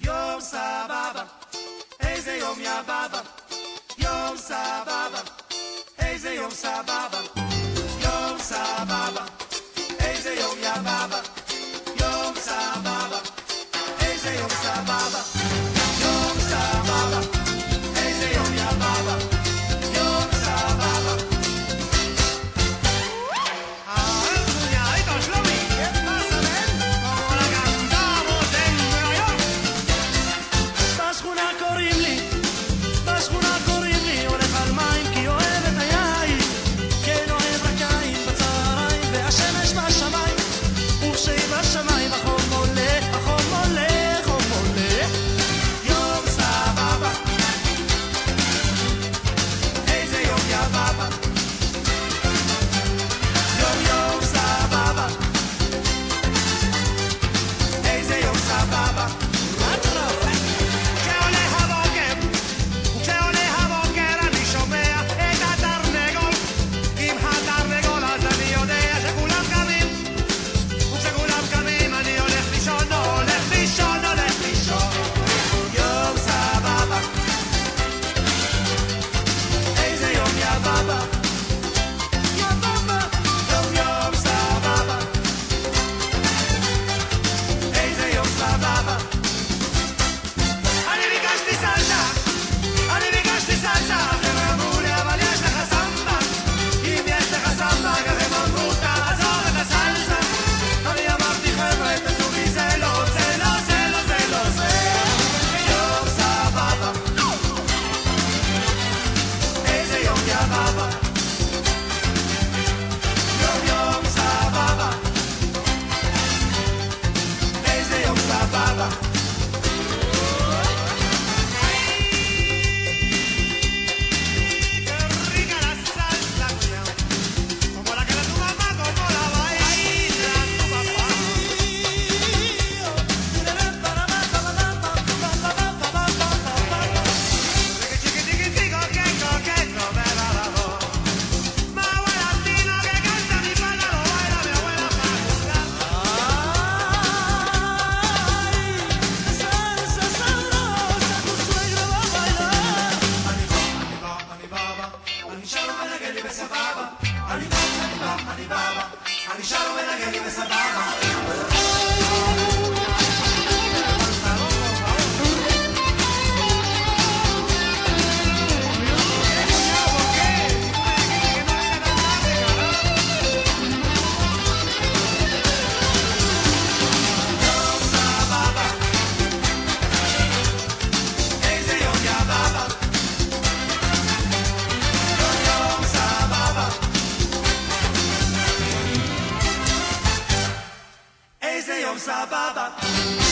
יום סבבה, איזה יום יא בבא. יום סבבה, איזה יום סבבה. nada. Ali Baba, Ali Baba, Ali Baba, Ali Baba, Ali Baba, Ali Ali Baba Sababa.